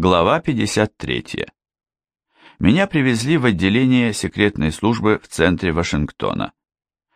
Глава 53. Меня привезли в отделение секретной службы в центре Вашингтона.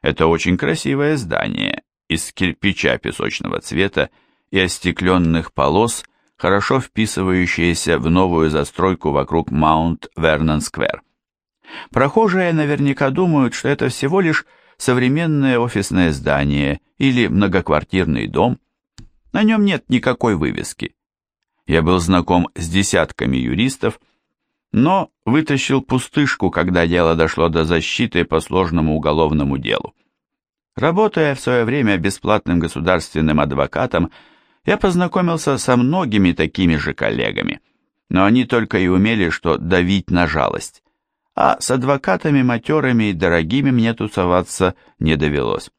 Это очень красивое здание из кирпича песочного цвета и остекленных полос, хорошо вписывающееся в новую застройку вокруг Маунт-Вернон-сквер. Прохожие наверняка думают, что это всего лишь современное офисное здание или многоквартирный дом. На нем нет никакой вывески. Я был знаком с десятками юристов, но вытащил пустышку, когда дело дошло до защиты по сложному уголовному делу. Работая в свое время бесплатным государственным адвокатом, я познакомился со многими такими же коллегами, но они только и умели, что давить на жалость, а с адвокатами матерыми и дорогими мне тусоваться не довелось.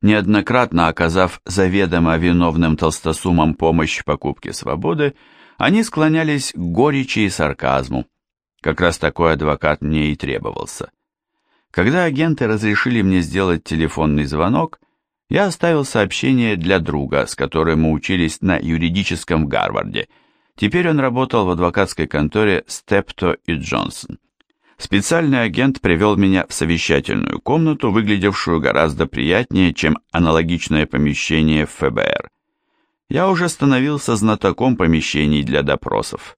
Неоднократно оказав заведомо виновным толстосумам помощь в покупке свободы, они склонялись к горечи и сарказму. Как раз такой адвокат мне и требовался. Когда агенты разрешили мне сделать телефонный звонок, я оставил сообщение для друга, с которым мы учились на юридическом Гарварде. Теперь он работал в адвокатской конторе Степто и Джонсон. Специальный агент привел меня в совещательную комнату, выглядевшую гораздо приятнее, чем аналогичное помещение в ФБР. Я уже становился знатоком помещений для допросов.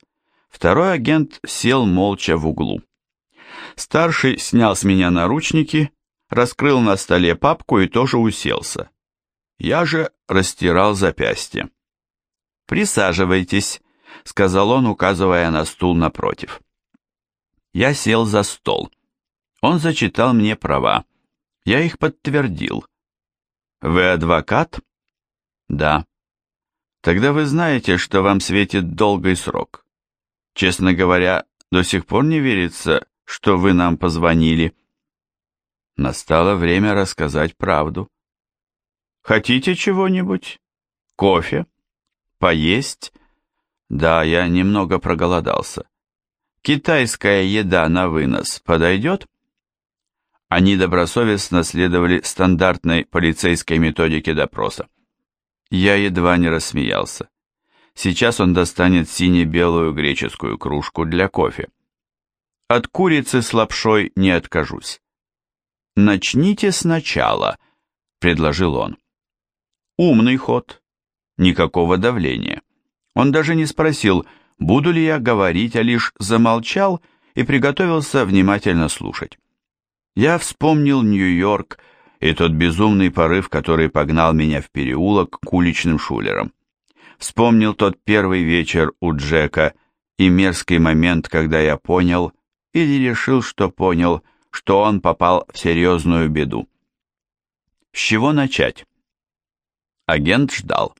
Второй агент сел молча в углу. Старший снял с меня наручники, раскрыл на столе папку и тоже уселся. Я же растирал запястье. «Присаживайтесь», — сказал он, указывая на стул напротив. Я сел за стол. Он зачитал мне права. Я их подтвердил. Вы адвокат? Да. Тогда вы знаете, что вам светит долгий срок. Честно говоря, до сих пор не верится, что вы нам позвонили. Настало время рассказать правду. Хотите чего-нибудь? Кофе? Поесть? Да, я немного проголодался. Китайская еда на вынос подойдет? Они добросовестно следовали стандартной полицейской методике допроса. Я едва не рассмеялся. Сейчас он достанет сине-белую греческую кружку для кофе. От курицы с лапшой не откажусь. «Начните сначала», — предложил он. Умный ход. Никакого давления. Он даже не спросил, буду ли я говорить, а лишь замолчал и приготовился внимательно слушать. Я вспомнил Нью-Йорк и тот безумный порыв, который погнал меня в переулок к уличным шулерам. Вспомнил тот первый вечер у Джека и мерзкий момент, когда я понял, или решил, что понял, что он попал в серьезную беду. С чего начать? Агент ждал.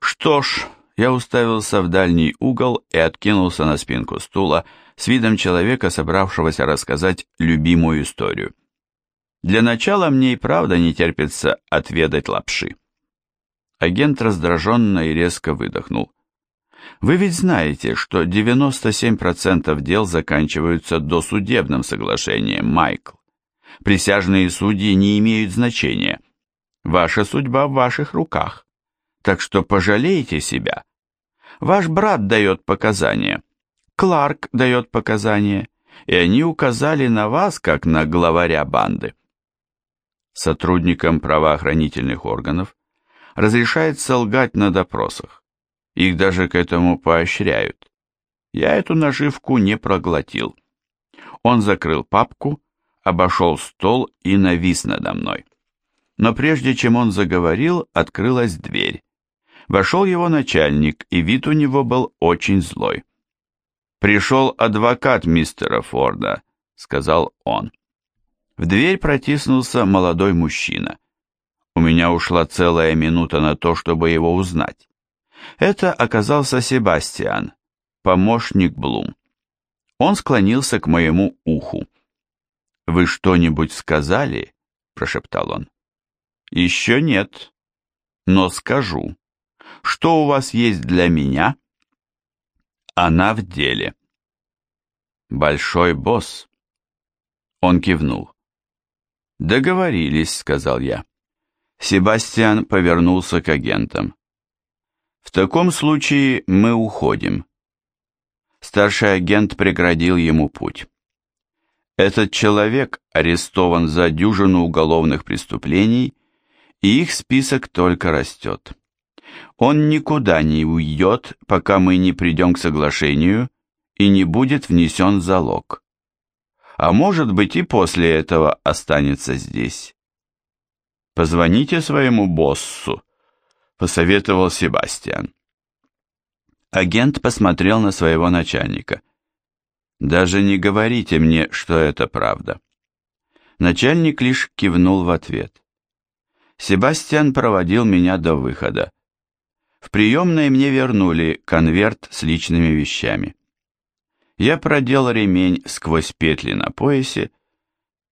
Что ж, я уставился в дальний угол и откинулся на спинку стула с видом человека, собравшегося рассказать любимую историю. Для начала мне и правда не терпится отведать лапши. Агент раздраженно и резко выдохнул. Вы ведь знаете, что 97% дел заканчиваются досудебным соглашением, Майкл. Присяжные судьи не имеют значения. Ваша судьба в ваших руках так что пожалейте себя. Ваш брат дает показания, Кларк дает показания, и они указали на вас, как на главаря банды. Сотрудникам правоохранительных органов разрешается лгать на допросах. Их даже к этому поощряют. Я эту наживку не проглотил. Он закрыл папку, обошел стол и навис надо мной. Но прежде чем он заговорил, открылась дверь. Вошел его начальник, и вид у него был очень злой. «Пришел адвокат мистера Форда», — сказал он. В дверь протиснулся молодой мужчина. У меня ушла целая минута на то, чтобы его узнать. Это оказался Себастьян, помощник Блум. Он склонился к моему уху. «Вы что-нибудь сказали?» – прошептал он. «Еще нет, но скажу». Что у вас есть для меня? Она в деле. Большой босс. Он кивнул. Договорились, сказал я. Себастьян повернулся к агентам. В таком случае мы уходим. Старший агент преградил ему путь. Этот человек арестован за дюжину уголовных преступлений, и их список только растет. Он никуда не уйдет, пока мы не придем к соглашению и не будет внесен залог. А может быть и после этого останется здесь. «Позвоните своему боссу», — посоветовал Себастьян. Агент посмотрел на своего начальника. «Даже не говорите мне, что это правда». Начальник лишь кивнул в ответ. Себастьян проводил меня до выхода. В приемной мне вернули конверт с личными вещами. Я продел ремень сквозь петли на поясе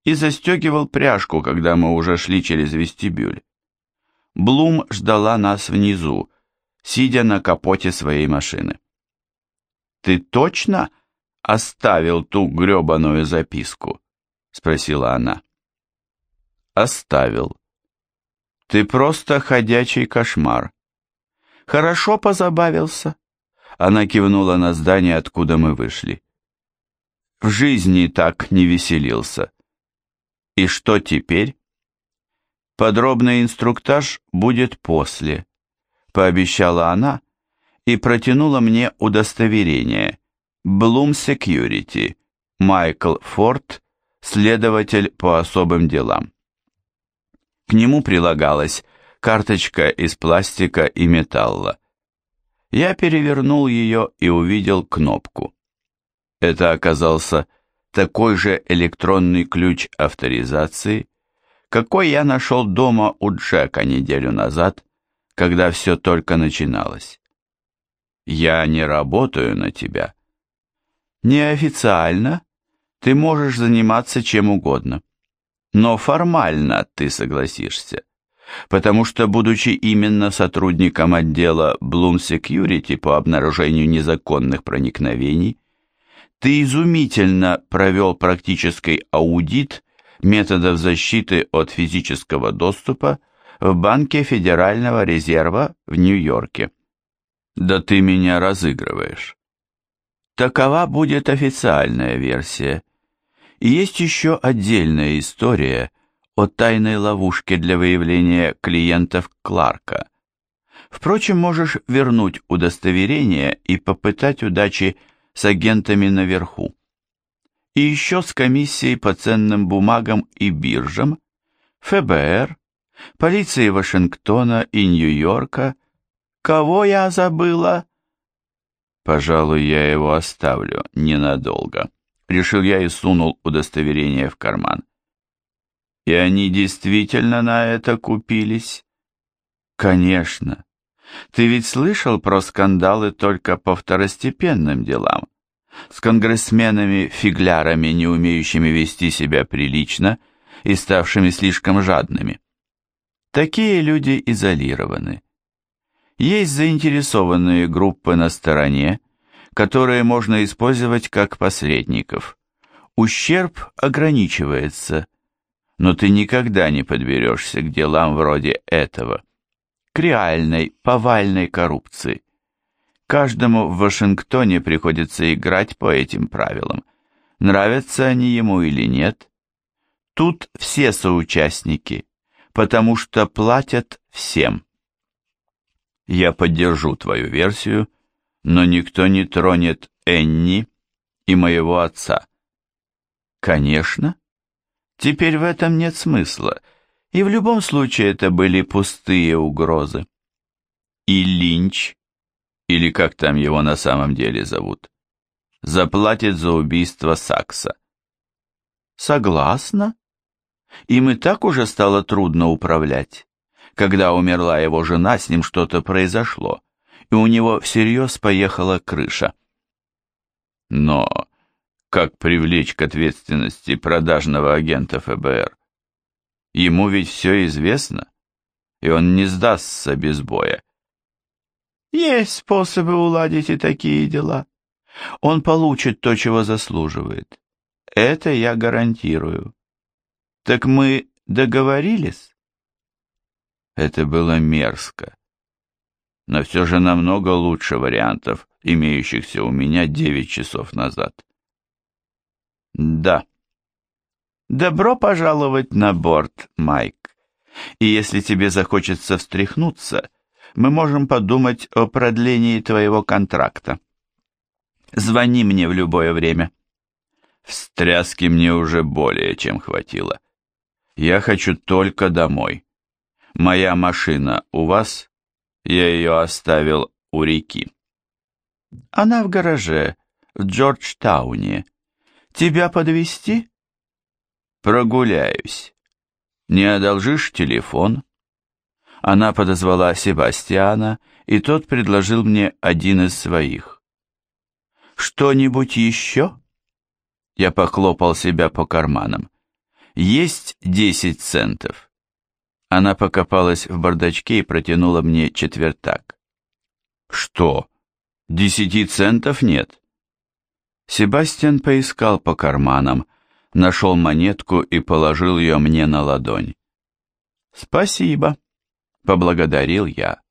и застегивал пряжку, когда мы уже шли через вестибюль. Блум ждала нас внизу, сидя на капоте своей машины. «Ты точно оставил ту гребаную записку?» — спросила она. «Оставил. Ты просто ходячий кошмар. Хорошо позабавился?» Она кивнула на здание, откуда мы вышли. «В жизни так не веселился. И что теперь?» «Подробный инструктаж будет после», пообещала она и протянула мне удостоверение. Bloom Security, Майкл Форд, следователь по особым делам. К нему прилагалась карточка из пластика и металла. Я перевернул ее и увидел кнопку. Это оказался такой же электронный ключ авторизации, какой я нашел дома у Джека неделю назад когда все только начиналось. Я не работаю на тебя. Неофициально ты можешь заниматься чем угодно, но формально ты согласишься, потому что, будучи именно сотрудником отдела Bloom Security по обнаружению незаконных проникновений, ты изумительно провел практический аудит методов защиты от физического доступа в Банке Федерального резерва в Нью-Йорке. Да ты меня разыгрываешь. Такова будет официальная версия. И есть еще отдельная история о тайной ловушке для выявления клиентов Кларка. Впрочем, можешь вернуть удостоверение и попытать удачи с агентами наверху. И еще с комиссией по ценным бумагам и биржам, ФБР, полиции Вашингтона и Нью-Йорка. Кого я забыла? Пожалуй, я его оставлю ненадолго. Решил я и сунул удостоверение в карман. И они действительно на это купились? Конечно. Ты ведь слышал про скандалы только по второстепенным делам? С конгрессменами-фиглярами, не умеющими вести себя прилично и ставшими слишком жадными. Такие люди изолированы. Есть заинтересованные группы на стороне, которые можно использовать как посредников. Ущерб ограничивается, но ты никогда не подберешься к делам вроде этого, к реальной, повальной коррупции. Каждому в Вашингтоне приходится играть по этим правилам, нравятся они ему или нет. Тут все соучастники – потому что платят всем. Я поддержу твою версию, но никто не тронет Энни и моего отца. Конечно. Теперь в этом нет смысла, и в любом случае это были пустые угрозы. И Линч, или как там его на самом деле зовут, заплатит за убийство Сакса. Согласна? Им и так уже стало трудно управлять. Когда умерла его жена, с ним что-то произошло, и у него всерьез поехала крыша. Но как привлечь к ответственности продажного агента ФБР? Ему ведь все известно, и он не сдастся без боя. Есть способы уладить и такие дела. Он получит то, чего заслуживает. Это я гарантирую. Так мы договорились? Это было мерзко. Но все же намного лучше вариантов имеющихся у меня девять часов назад. Да. Добро пожаловать на борт, Майк. И если тебе захочется встряхнуться, мы можем подумать о продлении твоего контракта. Звони мне в любое время. Встряски мне уже более чем хватило. Я хочу только домой. Моя машина у вас? Я ее оставил у реки. Она в гараже, в Джорджтауне. Тебя подвести? Прогуляюсь. Не одолжишь телефон? Она подозвала Себастьяна, и тот предложил мне один из своих. «Что-нибудь еще?» Я похлопал себя по карманам. «Есть десять центов». Она покопалась в бардачке и протянула мне четвертак. «Что? Десяти центов нет?» Себастьян поискал по карманам, нашел монетку и положил ее мне на ладонь. «Спасибо», — поблагодарил я.